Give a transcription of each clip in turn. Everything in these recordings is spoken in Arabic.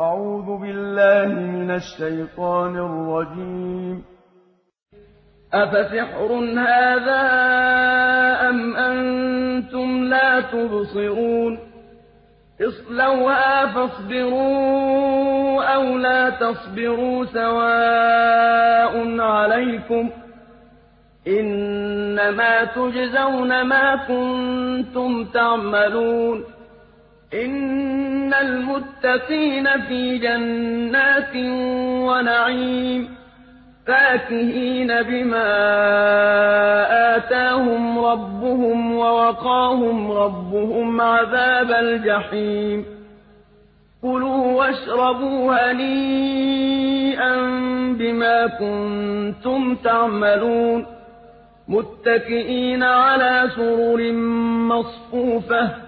أعوذ بالله من الشيطان الرجيم. أفسحر هذا أم أنتم لا تبصرون؟ اصلوها فاصبروا أو لا تصبروا سواء عليكم. إنما تجزون ما كنتم تعملون. إِنَّ الْمُتَّقِينَ فِي جَنَّاتٍ وَنَعِيمٍ فَاكِهِينَ بِمَا آتَاهُمْ رَبُّهُمْ وَوَقَاهُمْ رَبُّهُمْ عَذَابَ الْجَحِيمِ كُلُوا وَاشْرَبُوا هَنِيئًا بِمَا كُنتُمْ تَعْمَلُونَ مُتَّكِئِينَ عَلَىٰ سُرُرٍ مَّصْفُوفَةٍ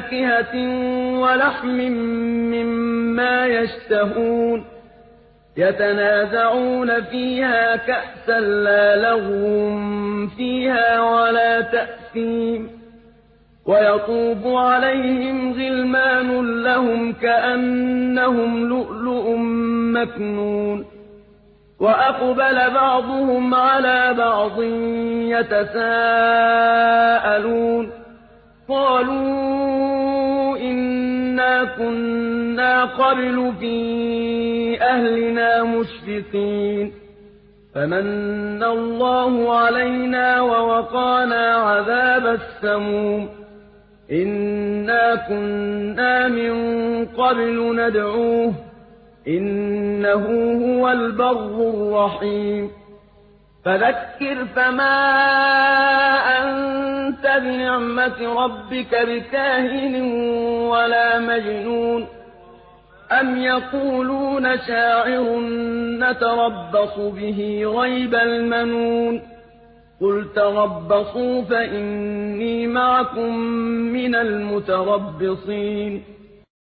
بِفَاكِهَةٍ وَلَحْمٍ مِّمَّا يَشْتَهُونَ يَتَنَازَعُونَ فِيهَا كَأْسًا لَّا لَغْوٌ فِيهَا وَلَا تَأْثِيمٌ وَيَطُوفُ عَلَيْهِمْ غِلْمَانٌ لَّهُمْ كَأَنَّهُمْ لُؤْلُؤٌ مَّكْنُونٌ وَأَقْبَلَ بَعْضُهُمْ عَلَىٰ بَعْضٍ يَتَسَاءَلُونَ قَالُوا كُنَّا قَبْلُ فِي أَهْلِنَا مُشْفِقِينَ. فَمَنَّ اللَّهُ عَلَيْنَا وَوَقَانَا عَذَابَ السَّمُومِ. إِنَّا كُنَّا مِن قَبْلُ نَدْعُوهُ. إِنَّهُ هُوَ الْبَرُّ الرَّحِيمُ. فَذَكِّرْ فَمَا أَنتَ بِنِعْمَةِ رَبِّكَ بِكَاهِنٍ وَلَا مَجْنُونٍ أَمْ يَقُولُونَ شَاعِرٌ نَّتَرَبَّصُ بِهِ رَيْبَ الْمَنُونِ قُلْ تَرَبَّصُوا فَإِنِّي مَعَكُم مِّنَ الْمُتَرَبِّصِينَ